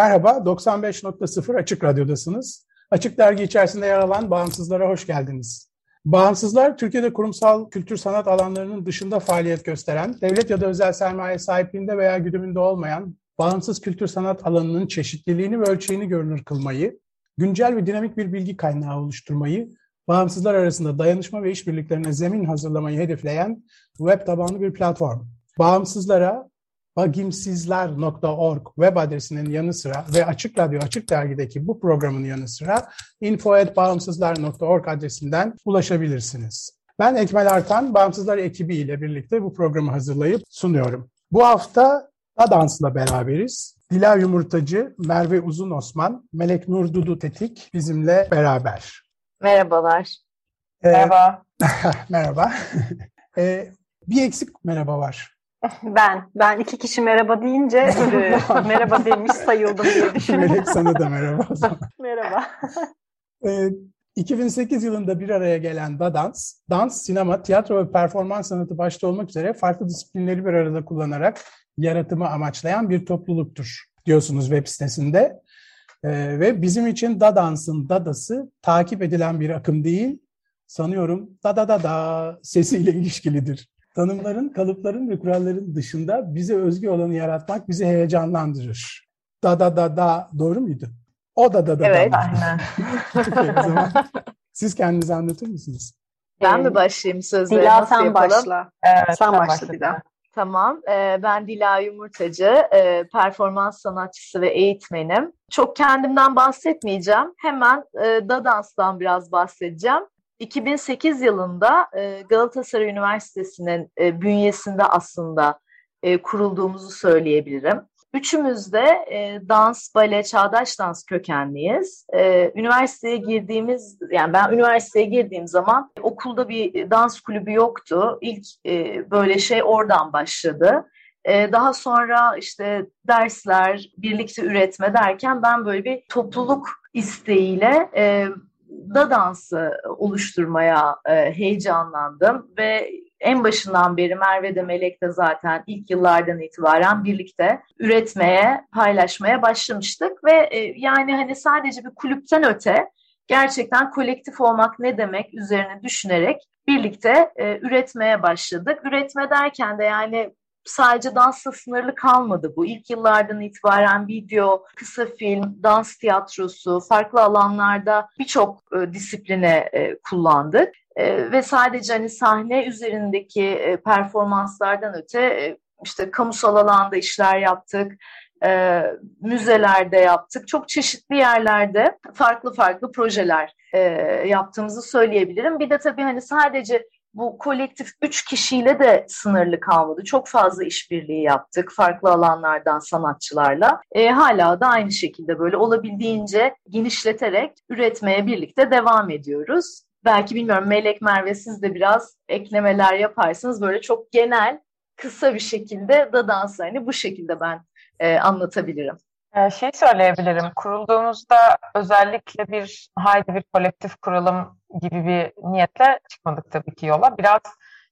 Merhaba, 95.0 Açık Radyo'dasınız. Açık Dergi içerisinde yer alan Bağımsızlara hoş geldiniz. Bağımsızlar, Türkiye'de kurumsal kültür sanat alanlarının dışında faaliyet gösteren, devlet ya da özel sermaye sahipliğinde veya güdümünde olmayan bağımsız kültür sanat alanının çeşitliliğini ve ölçeğini görünür kılmayı, güncel ve dinamik bir bilgi kaynağı oluşturmayı, bağımsızlar arasında dayanışma ve işbirliklerine zemin hazırlamayı hedefleyen web tabanlı bir platform. Bağımsızlara bagimsizler.org web adresinin yanı sıra ve Açık Radyo Açık Dergi'deki bu programın yanı sıra info.bağımsızlar.org adresinden ulaşabilirsiniz. Ben Ekmel Artan, Bağımsızlar ekibi ile birlikte bu programı hazırlayıp sunuyorum. Bu hafta Adans'la beraberiz. Dila Yumurtacı, Merve Uzun Osman, Melek Nur Dudu Tetik bizimle beraber. Merhabalar. Ee, Merhaba. merhaba. ee, bir eksik merhaba var. Ben. Ben iki kişi merhaba deyince e, merhaba demiş sayıldım diye düşündüm. Melek sana da merhaba merhaba. Ee, 2008 yılında bir araya gelen Da Dans, dans, sinema, tiyatro ve performans sanatı başta olmak üzere farklı disiplinleri bir arada kullanarak yaratımı amaçlayan bir topluluktur diyorsunuz web sitesinde. Ee, ve bizim için Da Dans'ın dadası takip edilen bir akım değil, sanıyorum da da da da sesiyle ilişkilidir. Tanımların, kalıpların ve kuralların dışında bize özgü olanı yaratmak bizi heyecanlandırır. Da da da da doğru muydu? O da da da Evet, da. aynen. Peki, o zaman siz kendinizi anlatır mısınız? Ben mi başlayayım sözlere? Dila Nasıl sen yapalım? başla. Evet, Sen başla başla. Dila. Tamam. Ee, ben Dila Yumurtacı, e, performans sanatçısı ve eğitmenim. Çok kendimden bahsetmeyeceğim. Hemen e, Dadans'tan biraz bahsedeceğim. 2008 yılında e, Galatasaray Üniversitesi'nin e, bünyesinde aslında e, kurulduğumuzu söyleyebilirim. Üçümüz de dans, bale, çağdaş dans kökenliyiz. Üniversiteye girdiğimiz, yani ben üniversiteye girdiğim zaman okulda bir dans kulübü yoktu. İlk böyle şey oradan başladı. Daha sonra işte dersler, birlikte üretme derken ben böyle bir topluluk isteğiyle da dansı oluşturmaya e, heyecanlandım ve en başından beri Merve de Melek de zaten ilk yıllardan itibaren birlikte üretmeye, paylaşmaya başlamıştık ve e, yani hani sadece bir kulüpten öte gerçekten kolektif olmak ne demek üzerine düşünerek birlikte e, üretmeye başladık. Üretme derken de yani sadece dansla sınırlı kalmadı bu. İlk yıllardan itibaren video, kısa film, dans tiyatrosu, farklı alanlarda birçok e, disipline e, kullandık. E, ve sadece hani sahne üzerindeki e, performanslardan öte e, işte kamusal alanda işler yaptık, e, müzelerde yaptık. Çok çeşitli yerlerde farklı farklı projeler e, yaptığımızı söyleyebilirim. Bir de tabii hani sadece bu kolektif üç kişiyle de sınırlı kalmadı. Çok fazla işbirliği yaptık farklı alanlardan sanatçılarla. E, hala da aynı şekilde böyle olabildiğince genişleterek üretmeye birlikte devam ediyoruz. Belki bilmiyorum Melek Merve siz de biraz eklemeler yaparsınız. Böyle çok genel, kısa bir şekilde da danslarını bu şekilde ben e, anlatabilirim. Ee, şey söyleyebilirim. Kurulduğumuzda özellikle bir haydi bir kolektif kuralım gibi bir niyetle çıkmadık tabii ki yola. Biraz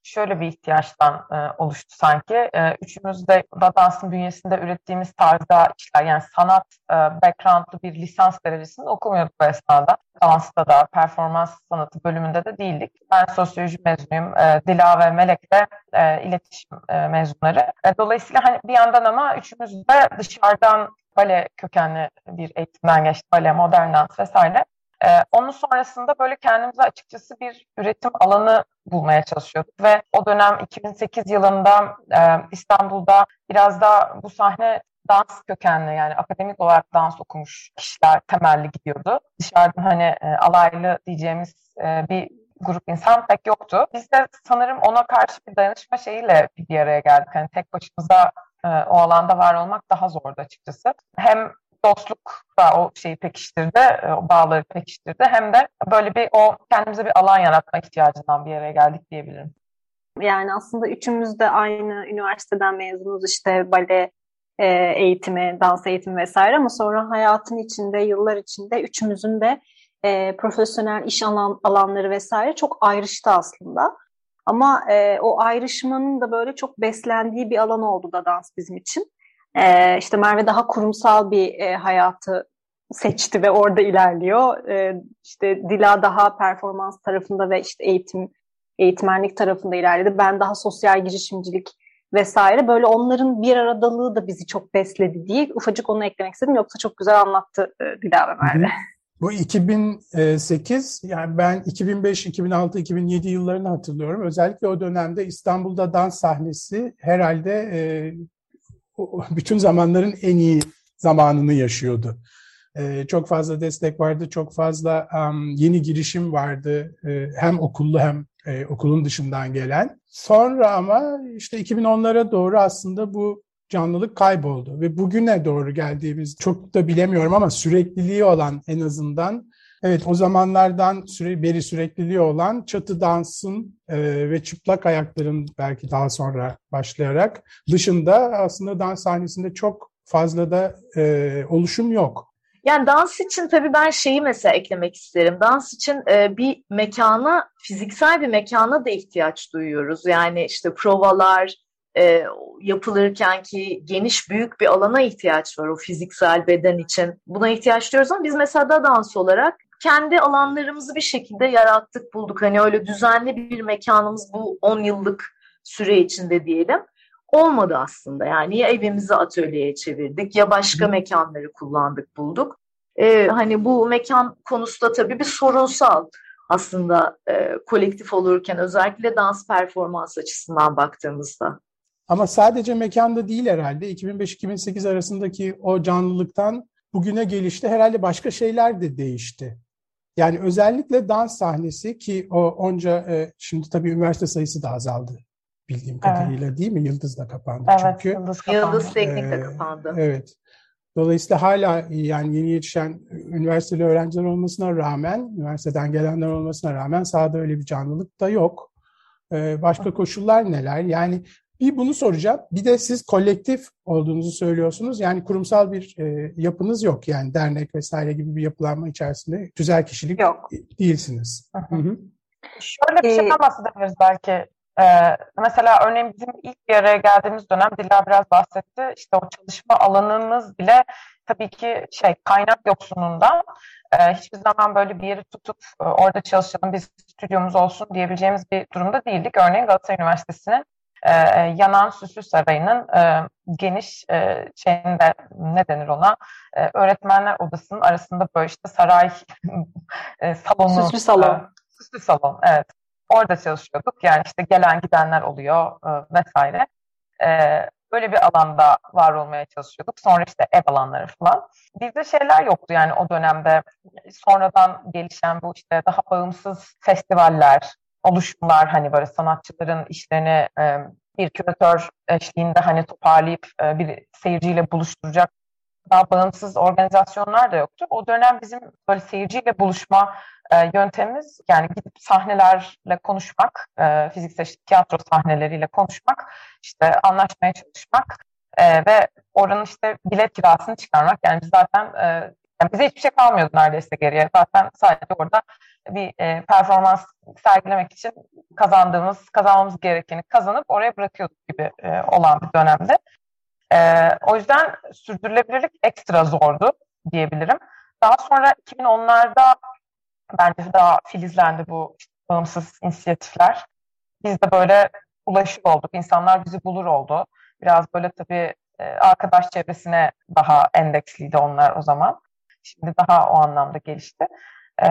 şöyle bir ihtiyaçtan e, oluştu sanki. E, üçümüz de da dansın bünyesinde ürettiğimiz tarzda işler yani sanat e, backgroundlı bir lisans derecesinde okumuyorduk bu esnada. Dansta da performans sanatı bölümünde de değildik. Ben sosyoloji mezunuyum. E, Dila ve Melek de e, iletişim e, mezunları. E, dolayısıyla hani bir yandan ama üçümüz de dışarıdan bale kökenli bir eğitimden geçtik. Bale, modern dans vesaire. Ee, onun sonrasında böyle kendimize açıkçası bir üretim alanı bulmaya çalışıyorduk ve o dönem 2008 yılında e, İstanbul'da biraz da bu sahne dans kökenli yani akademik olarak dans okumuş kişiler temelli gidiyordu. Dışarıdan hani e, alaylı diyeceğimiz e, bir grup insan pek yoktu. Biz de sanırım ona karşı bir dayanışma şeyiyle bir araya geldik. Yani tek başımıza e, o alanda var olmak daha zordu açıkçası. Hem dostluk da o şeyi pekiştirdi, e, o bağları pekiştirdi. Hem de böyle bir o kendimize bir alan yaratma ihtiyacından bir yere geldik diyebilirim. Yani aslında üçümüz de aynı üniversiteden mezunuz işte bale e, eğitimi, dans eğitimi vesaire ama sonra hayatın içinde, yıllar içinde üçümüzün de e, profesyonel iş alan, alanları vesaire çok ayrıştı aslında. Ama e, o ayrışmanın da böyle çok beslendiği bir alan oldu da dans bizim için. E, işte Merve daha kurumsal bir e, hayatı seçti ve orada ilerliyor. E, işte Dila daha performans tarafında ve işte eğitim eğitmenlik tarafında ilerledi. Ben daha sosyal girişimcilik vesaire. Böyle onların bir aradalığı da bizi çok besledi diye ufacık onu eklemek istedim. Yoksa çok güzel anlattı e, Dila ve Merve. Bu 2008, yani ben 2005, 2006, 2007 yıllarını hatırlıyorum. Özellikle o dönemde İstanbul'da dans sahnesi herhalde e, bütün zamanların en iyi zamanını yaşıyordu. E, çok fazla destek vardı, çok fazla um, yeni girişim vardı. E, hem okullu hem e, okulun dışından gelen. Sonra ama işte 2010'lara doğru aslında bu canlılık kayboldu ve bugüne doğru geldiğimiz çok da bilemiyorum ama sürekliliği olan en azından evet o zamanlardan süre, beri sürekliliği olan çatı dansın e, ve çıplak ayakların belki daha sonra başlayarak dışında aslında dans sahnesinde çok fazla da e, oluşum yok. Yani dans için tabii ben şeyi mesela eklemek isterim. Dans için e, bir mekana, fiziksel bir mekana da ihtiyaç duyuyoruz. Yani işte provalar, e, yapılırken ki geniş büyük bir alana ihtiyaç var o fiziksel beden için. Buna ihtiyaç duyuyoruz ama biz mesela da dans olarak kendi alanlarımızı bir şekilde yarattık, bulduk. Hani öyle düzenli bir mekanımız bu 10 yıllık süre içinde diyelim. Olmadı aslında yani ya evimizi atölyeye çevirdik ya başka mekanları kullandık bulduk. Ee, hani bu mekan konusu da tabii bir sorunsal aslında e, kolektif olurken özellikle dans performans açısından baktığımızda. Ama sadece mekanda değil herhalde. 2005-2008 arasındaki o canlılıktan bugüne gelişte herhalde başka şeyler de değişti. Yani özellikle dans sahnesi ki o onca e, şimdi tabii üniversite sayısı da azaldı bildiğim kadarıyla evet. değil mi? Yıldız da kapandı evet, çünkü. Yıldız, kapandı. Yıldız Teknik de kapandı. Evet. Dolayısıyla hala yani yeni yetişen üniversiteli öğrenciler olmasına rağmen, üniversiteden gelenler olmasına rağmen sahada öyle bir canlılık da yok. Başka koşullar neler? Yani bir bunu soracağım. Bir de siz kolektif olduğunuzu söylüyorsunuz. Yani kurumsal bir e, yapınız yok. Yani dernek vesaire gibi bir yapılanma içerisinde tüzel kişilik yok. değilsiniz. Hı hı. Şöyle bir şeyden bahsedebiliriz belki. Ee, mesela örneğin bizim ilk bir araya geldiğimiz dönem Dila biraz bahsetti. İşte o çalışma alanımız bile tabii ki şey kaynak yoksunluğundan e, hiçbir zaman böyle bir yeri tutup e, orada çalışalım biz stüdyomuz olsun diyebileceğimiz bir durumda değildik. Örneğin Galatasaray Üniversitesi'nin e, yanan Süslü Sarayı'nın e, geniş e, şeyinde ne denir ona e, öğretmenler odasının arasında böyle işte saray e, salonu. Süslü salon. E, süslü salon evet. Orada çalışıyorduk. Yani işte gelen gidenler oluyor e, vesaire. E, böyle bir alanda var olmaya çalışıyorduk. Sonra işte ev alanları falan. Bizde şeyler yoktu yani o dönemde. Sonradan gelişen bu işte daha bağımsız festivaller, oluşumlar hani böyle sanatçıların işlerini e, bir küratör eşliğinde hani toparlayıp e, bir seyirciyle buluşturacak daha bağımsız organizasyonlar da yoktu. O dönem bizim böyle seyirciyle buluşma e, yöntemimiz yani gidip sahnelerle konuşmak, e, fiziksel işte, tiyatro sahneleriyle konuşmak, işte anlaşmaya çalışmak e, ve oranın işte bilet kirasını çıkarmak. Yani biz zaten e, yani bize hiçbir şey kalmıyordu neredeyse geriye. Zaten sadece orada bir e, performans sergilemek için kazandığımız, kazanmamız gerekeni kazanıp oraya bırakıyorduk gibi e, olan bir dönemde. E, o yüzden sürdürülebilirlik ekstra zordu diyebilirim. Daha sonra 2010'larda bence daha filizlendi bu bağımsız inisiyatifler. Biz de böyle ulaşır olduk. İnsanlar bizi bulur oldu. Biraz böyle tabii e, arkadaş çevresine daha endeksliydi onlar o zaman. Şimdi daha o anlamda gelişti. E,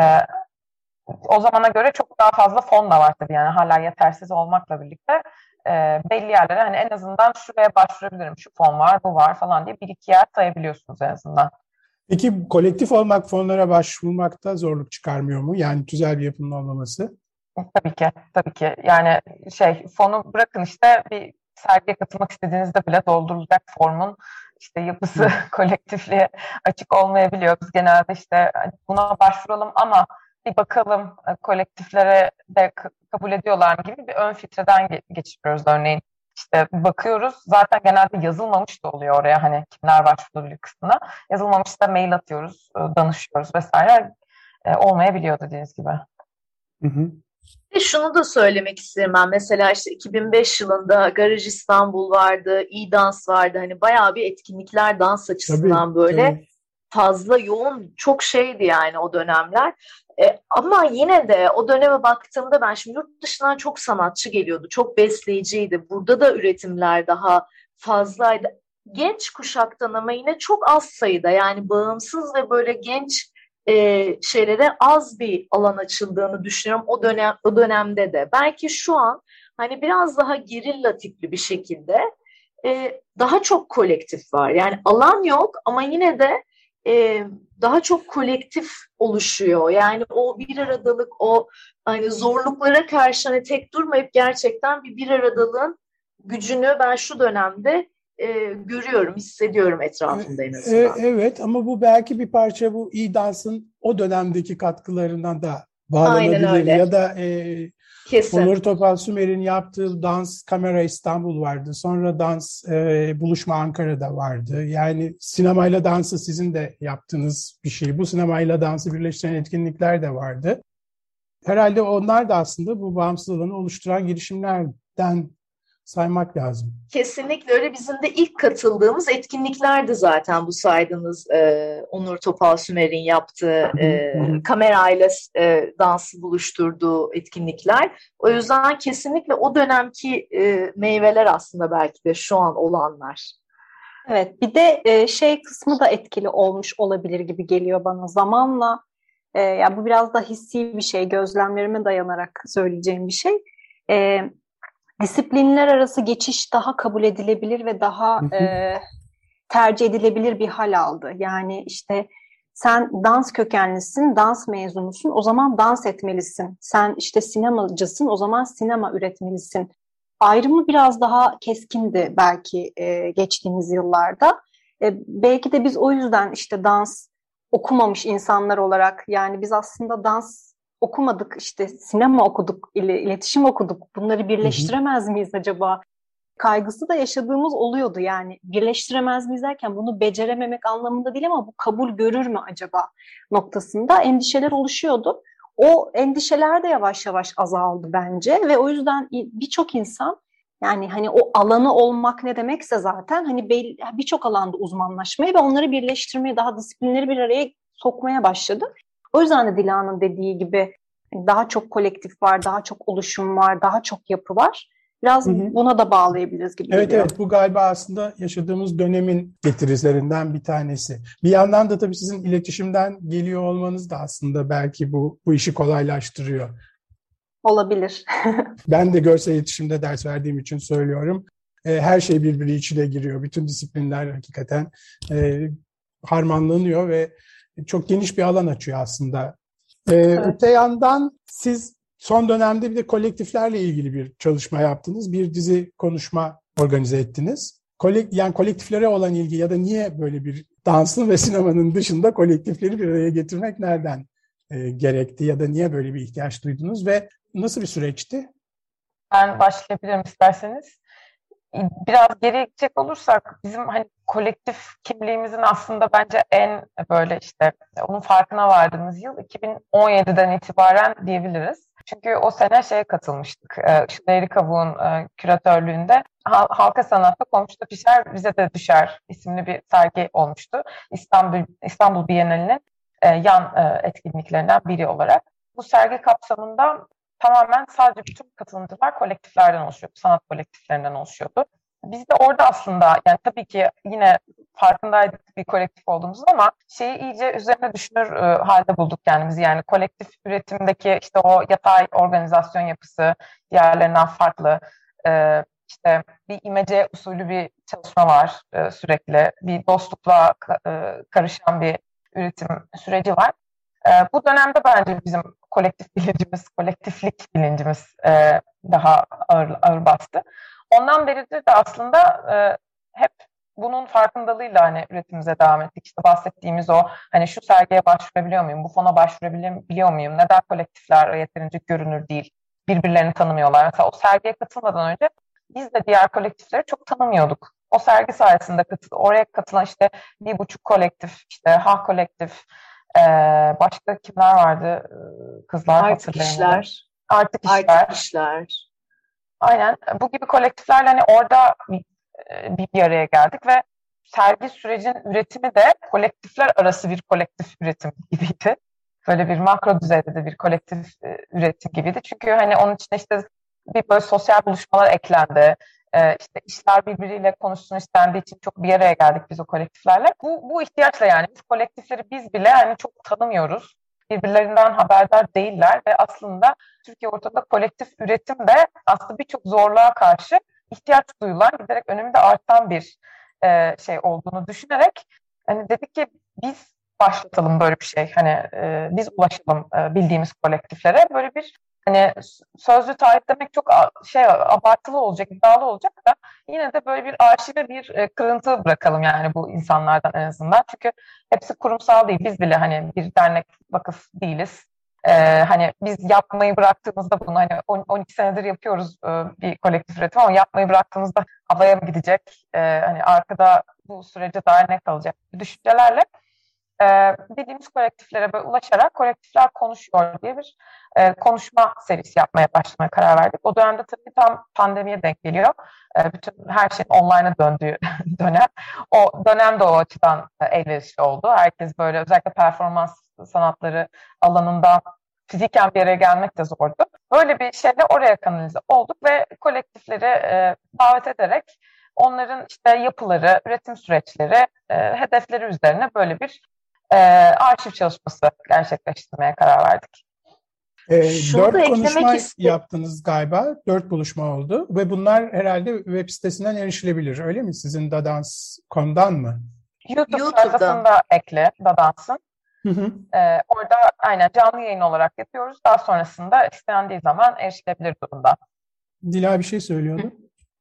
o zamana göre çok daha fazla fon da var tabii yani hala yetersiz olmakla birlikte e, belli yerlere hani en azından şuraya başvurabilirim, şu fon var, bu var falan diye bir iki yer sayabiliyorsunuz en azından. Peki kolektif olmak fonlara başvurmakta zorluk çıkarmıyor mu? Yani güzel bir yapının olmaması. Tabii ki, tabii ki. Yani şey fonu bırakın işte bir sergiye katılmak istediğinizde bile doldurulacak formun işte yapısı kolektifliğe açık olmayabiliyor. Biz genelde işte hani buna başvuralım ama bir bakalım e, kolektiflere de kabul ediyorlar mı gibi bir ön filtreden geçiriyoruz örneğin. İşte bakıyoruz zaten genelde yazılmamış da oluyor oraya hani kimler başvurabilir kısmına. Yazılmamış da mail atıyoruz, e, danışıyoruz vesaire. E, olmayabiliyor dediğiniz gibi. Hı hı. Ve şunu da söylemek isterim ben. Mesela işte 2005 yılında Garaj İstanbul vardı, e-dans vardı. Hani bayağı bir etkinlikler dans açısından tabii, böyle tabii. Fazla yoğun, çok şeydi yani o dönemler. E, ama yine de o döneme baktığımda ben şimdi yurt dışından çok sanatçı geliyordu. Çok besleyiciydi. Burada da üretimler daha fazlaydı. Genç kuşaktan ama yine çok az sayıda yani bağımsız ve böyle genç e, şeylere az bir alan açıldığını düşünüyorum o dönem o dönemde de. Belki şu an hani biraz daha gerilla tipli bir şekilde e, daha çok kolektif var. Yani alan yok ama yine de e, daha çok kolektif oluşuyor. Yani o bir aradalık, o hani zorluklara karşı hani tek durmayıp gerçekten bir bir aradalığın gücünü ben şu dönemde e, görüyorum, hissediyorum etrafımda en azından. E, evet ama bu belki bir parça bu iyi dansın o dönemdeki katkılarından da bağlanabilir. Ya da e, Kesin. Onur Topal Sümer'in yaptığı dans Kamera İstanbul vardı. Sonra dans e, Buluşma Ankara'da vardı. Yani sinemayla dansı sizin de yaptığınız bir şey. Bu sinemayla dansı birleştiren etkinlikler de vardı. Herhalde onlar da aslında bu bağımsız alanı oluşturan girişimlerden saymak lazım. Kesinlikle öyle. Bizim de ilk katıldığımız etkinliklerdi zaten bu saydığınız e, Onur Topal Sümer'in yaptığı e, kamerayla e, dansı buluşturduğu etkinlikler. O yüzden kesinlikle o dönemki e, meyveler aslında belki de şu an olanlar. Evet bir de e, şey kısmı da etkili olmuş olabilir gibi geliyor bana zamanla. E, ya bu biraz da hissi bir şey, gözlemlerime dayanarak söyleyeceğim bir şey. E, disiplinler arası geçiş daha kabul edilebilir ve daha e, tercih edilebilir bir hal aldı. Yani işte sen dans kökenlisin, dans mezunusun, o zaman dans etmelisin. Sen işte sinemacısın, o zaman sinema üretmelisin. Ayrımı biraz daha keskindi belki e, geçtiğimiz yıllarda. E, belki de biz o yüzden işte dans okumamış insanlar olarak yani biz aslında dans okumadık işte sinema okuduk, iletişim okuduk. Bunları birleştiremez miyiz acaba? Kaygısı da yaşadığımız oluyordu yani. Birleştiremez miyiz derken bunu becerememek anlamında değil ama bu kabul görür mü acaba noktasında endişeler oluşuyordu. O endişeler de yavaş yavaş azaldı bence ve o yüzden birçok insan yani hani o alanı olmak ne demekse zaten hani birçok alanda uzmanlaşmayı ve onları birleştirmeyi daha disiplinleri bir araya sokmaya başladı. O yüzden de Dila'nın dediği gibi daha çok kolektif var, daha çok oluşum var, daha çok yapı var. Biraz hı hı. buna da bağlayabiliriz gibi Evet geliyor. evet bu galiba aslında yaşadığımız dönemin getirizlerinden bir tanesi. Bir yandan da tabii sizin iletişimden geliyor olmanız da aslında belki bu bu işi kolaylaştırıyor. Olabilir. ben de görsel iletişimde ders verdiğim için söylüyorum. E, her şey birbiri içine giriyor. Bütün disiplinler hakikaten e, harmanlanıyor ve çok geniş bir alan açıyor aslında. Ee, evet. Öte yandan siz son dönemde bir de kolektiflerle ilgili bir çalışma yaptınız. Bir dizi konuşma organize ettiniz. Kolek, yani kolektiflere olan ilgi ya da niye böyle bir dansın ve sinemanın dışında kolektifleri bir araya getirmek nereden e, gerekti ya da niye böyle bir ihtiyaç duydunuz ve nasıl bir süreçti? Ben başlayabilirim isterseniz biraz geri gidecek olursak bizim hani kolektif kimliğimizin aslında bence en böyle işte onun farkına vardığımız yıl 2017'den itibaren diyebiliriz. Çünkü o sene şeye katılmıştık. Şükrü Kavuğ'un e, küratörlüğünde Halka Sanatta Komşuda Pişer Bize de Düşer isimli bir sergi olmuştu. İstanbul İstanbul Bienalinin e, yan e, etkinliklerinden biri olarak. Bu sergi kapsamında tamamen sadece bütün katılımcılar kolektiflerden oluşuyordu, sanat kolektiflerinden oluşuyordu. Biz de orada aslında yani tabii ki yine farkındaydık bir kolektif olduğumuz ama şeyi iyice üzerine düşünür e, halde bulduk kendimizi. Yani kolektif üretimdeki işte o yatay organizasyon yapısı diğerlerinden farklı. E, işte bir imece usulü bir çalışma var e, sürekli. Bir dostlukla e, karışan bir üretim süreci var. E, bu dönemde bence bizim kolektif bilincimiz, kolektiflik bilincimiz e, daha ağır, ağır bastı. Ondan beridir de aslında e, hep bunun farkındalığıyla hani üretimimize devam ettik. İşte bahsettiğimiz o hani şu sergiye başvurabiliyor muyum, bu fona başvurabiliyor muyum, neden kolektifler yeterince görünür değil, birbirlerini tanımıyorlar. Mesela o sergiye katılmadan önce biz de diğer kolektifleri çok tanımıyorduk. O sergi sayesinde katıl, oraya katılan işte bir buçuk kolektif, işte Ha kolektif, ee, başka kimler vardı kızlar Artık işler. Artık işler. Artık işler. Aynen. Bu gibi kolektiflerle hani orada bir, bir araya geldik ve sergi sürecin üretimi de kolektifler arası bir kolektif üretim gibiydi. Böyle bir makro düzeyde de bir kolektif üretim gibiydi. Çünkü hani onun içinde işte bir böyle sosyal buluşmalar eklendi. Ee, işte işler birbiriyle konuşsun istendiği için çok bir araya geldik biz o kolektiflerle. Bu, bu ihtiyaçla yani biz kolektifleri biz bile hani çok tanımıyoruz. Birbirlerinden haberdar değiller ve aslında Türkiye ortada kolektif üretim de aslında birçok zorluğa karşı ihtiyaç duyulan, giderek önümde artan bir e, şey olduğunu düşünerek hani dedik ki biz başlatalım böyle bir şey. Hani e, biz ulaşalım e, bildiğimiz kolektiflere. Böyle bir hani sözlü tarih demek çok şey abartılı olacak, iddialı olacak da yine de böyle bir arşive bir e, kırıntı bırakalım yani bu insanlardan en azından. Çünkü hepsi kurumsal değil. Biz bile hani bir dernek vakıf değiliz. Ee, hani biz yapmayı bıraktığımızda bunu hani 12 senedir yapıyoruz e, bir kolektif üretim ama yapmayı bıraktığımızda havaya mı gidecek? E, hani arkada bu sürece dair ne kalacak? Düşüncelerle e, dediğimiz kolektiflere ulaşarak kolektifler konuşuyor diye bir e, konuşma serisi yapmaya başlamaya karar verdik. O dönemde tabii tam pandemiye denk geliyor. E, bütün her şeyin online'a döndüğü dönem. O dönem de o açıdan e, elverişli oldu. Herkes böyle özellikle performans sanatları alanında fiziken bir yere gelmek de zordu. Böyle bir şeyle oraya kanalize olduk ve kolektifleri e, davet ederek onların işte yapıları, üretim süreçleri, e, hedefleri üzerine böyle bir e, arşiv çalışması gerçekleştirmeye karar verdik. E, dört konuşma yaptınız galiba. Dört buluşma oldu. Ve bunlar herhalde web sitesinden erişilebilir. Öyle mi? Sizin Dadans.com'dan mı? YouTube YouTube'da. ekle Dadans'ın. Hı hı. Ee, orada aynen canlı yayın olarak yapıyoruz. Daha sonrasında istendiği zaman erişilebilir durumda. Dila bir şey söylüyordu.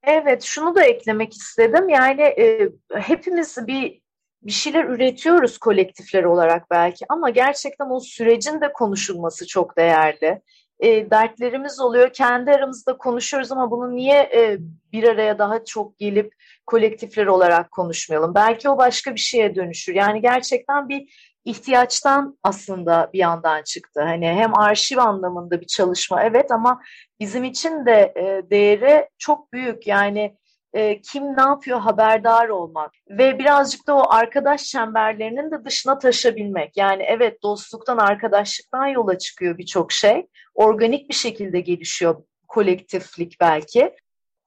Evet, şunu da eklemek istedim. Yani e, hepimiz bir bir şeyler üretiyoruz kolektifler olarak belki ama gerçekten o sürecin de konuşulması çok değerli. E, dertlerimiz oluyor, kendi aramızda konuşuyoruz ama bunu niye e, bir araya daha çok gelip kolektifler olarak konuşmayalım? Belki o başka bir şeye dönüşür. Yani gerçekten bir ihtiyaçtan aslında bir yandan çıktı. Hani hem arşiv anlamında bir çalışma evet ama bizim için de e, değeri çok büyük. Yani e, kim ne yapıyor haberdar olmak ve birazcık da o arkadaş çemberlerinin de dışına taşabilmek. Yani evet dostluktan, arkadaşlıktan yola çıkıyor birçok şey. Organik bir şekilde gelişiyor kolektiflik belki.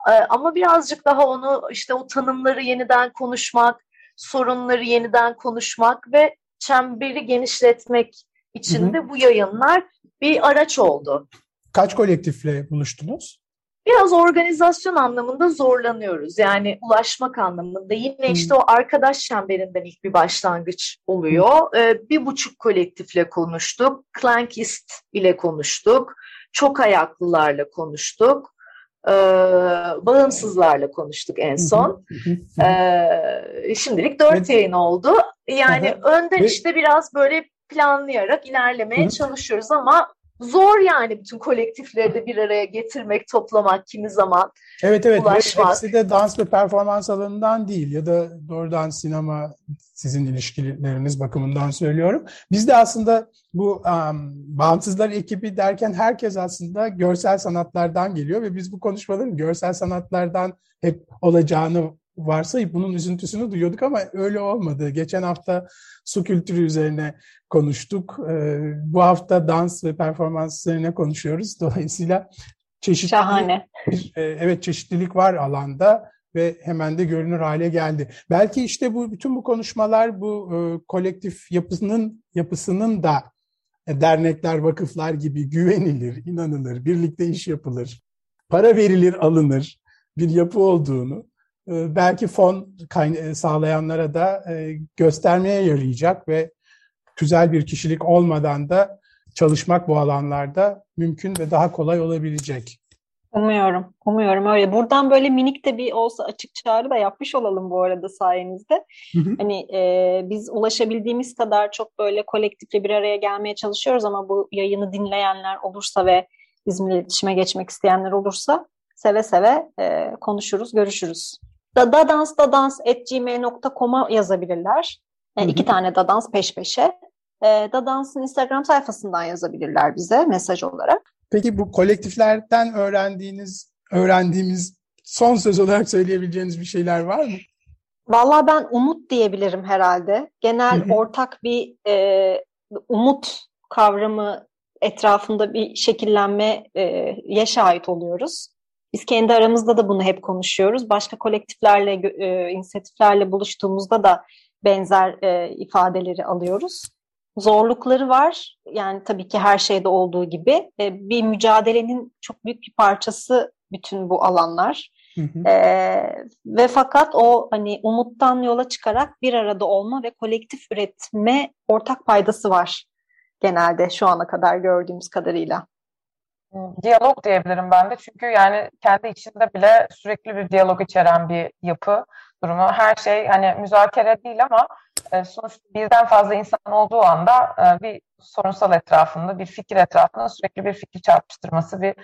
E, ama birazcık daha onu işte o tanımları yeniden konuşmak, sorunları yeniden konuşmak ve çemberi genişletmek için de bu yayınlar bir araç oldu. Kaç kolektifle buluştunuz? Biraz organizasyon anlamında zorlanıyoruz. Yani ulaşmak anlamında. Yine işte o arkadaş çemberinden ilk bir başlangıç oluyor. Ee, bir buçuk kolektifle konuştuk. Clankist ile konuştuk. Çok ayaklılarla konuştuk. Ee, bağımsızlarla konuştuk en son. Ee, şimdilik dört yayın oldu. Yani önden işte biraz böyle planlayarak ilerlemeye çalışıyoruz ama zor yani bütün kolektifleri de bir araya getirmek, toplamak kimi zaman. Evet evet. Ulaşmak. Hepsi de dans ve performans alanından değil ya da doğrudan sinema sizin ilişkileriniz bakımından söylüyorum. Biz de aslında bu um, bağımsızlar ekibi derken herkes aslında görsel sanatlardan geliyor ve biz bu konuşmaların görsel sanatlardan hep olacağını varsayıp bunun üzüntüsünü duyuyorduk ama öyle olmadı. Geçen hafta su kültürü üzerine konuştuk. Ee, bu hafta dans ve performans üzerine konuşuyoruz. Dolayısıyla çeşitli Şahane. Bir, e, evet çeşitlilik var alanda ve hemen de görünür hale geldi. Belki işte bu bütün bu konuşmalar bu e, kolektif yapısının yapısının da e, dernekler, vakıflar gibi güvenilir, inanılır, birlikte iş yapılır, para verilir, alınır bir yapı olduğunu belki fon e, sağlayanlara da e, göstermeye yarayacak ve güzel bir kişilik olmadan da çalışmak bu alanlarda mümkün ve daha kolay olabilecek. Umuyorum, umuyorum öyle. Buradan böyle minik de bir olsa açık çağrı da yapmış olalım bu arada sayenizde. Hı hı. Hani e, biz ulaşabildiğimiz kadar çok böyle kolektifle bir araya gelmeye çalışıyoruz ama bu yayını dinleyenler olursa ve bizimle iletişime geçmek isteyenler olursa seve seve e, konuşuruz, görüşürüz. Dadans dadans@gmail.com'a yazabilirler. E, iki tane dadans peş peşe. E, Dadans'ın Instagram sayfasından yazabilirler bize mesaj olarak. Peki bu kolektiflerden öğrendiğiniz, öğrendiğimiz son söz olarak söyleyebileceğiniz bir şeyler var mı? Vallahi ben umut diyebilirim herhalde. Genel ortak bir e, umut kavramı etrafında bir şekillenmeye e, şahit oluyoruz. Biz kendi aramızda da bunu hep konuşuyoruz. Başka kolektiflerle, e, inisiyatiflerle buluştuğumuzda da benzer e, ifadeleri alıyoruz. Zorlukları var. Yani tabii ki her şeyde olduğu gibi. E, bir mücadelenin çok büyük bir parçası bütün bu alanlar. Hı hı. E, ve fakat o hani umuttan yola çıkarak bir arada olma ve kolektif üretme ortak paydası var genelde şu ana kadar gördüğümüz kadarıyla. Diyalog diyebilirim ben de çünkü yani kendi içinde bile sürekli bir diyalog içeren bir yapı durumu. Her şey hani müzakere değil ama e, sonuçta birden fazla insan olduğu anda e, bir sorunsal etrafında, bir fikir etrafında sürekli bir fikir çarpıştırması, bir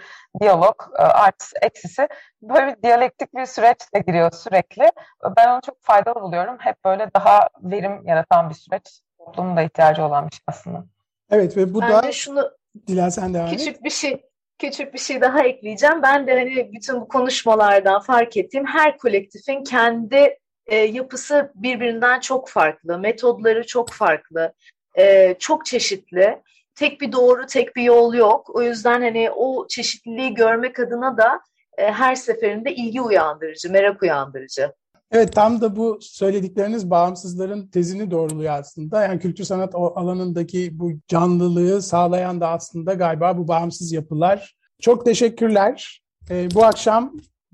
diyalog e, artısı eksisi böyle bir diyalektik bir süreç de giriyor sürekli. Ben onu çok faydalı buluyorum. Hep böyle daha verim yaratan bir süreç. Toplumun da ihtiyacı olan bir şey aslında. Evet ve bu ben da de şunu Dilan sen devam küçük et. bir şey küçük bir şey daha ekleyeceğim. Ben de hani bütün bu konuşmalardan fark ettiğim her kolektifin kendi e, yapısı birbirinden çok farklı, metodları çok farklı, e, çok çeşitli. Tek bir doğru, tek bir yol yok. O yüzden hani o çeşitliliği görmek adına da e, her seferinde ilgi uyandırıcı, merak uyandırıcı. Evet tam da bu söyledikleriniz bağımsızların tezini doğruluyor aslında. Yani kültür sanat alanındaki bu canlılığı sağlayan da aslında galiba bu bağımsız yapılar. Çok teşekkürler. Ee, bu akşam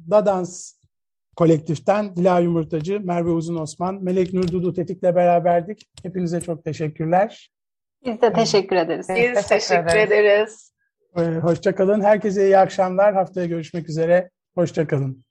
Dadans kolektiften Dila Yumurtacı, Merve Uzun Osman, Melek Nur Dudu Tetik'le beraberdik. Hepinize çok teşekkürler. Biz de teşekkür ederiz. Biz teşekkür, teşekkür ederiz. Ee, Hoşçakalın. Herkese iyi akşamlar. Haftaya görüşmek üzere. Hoşçakalın.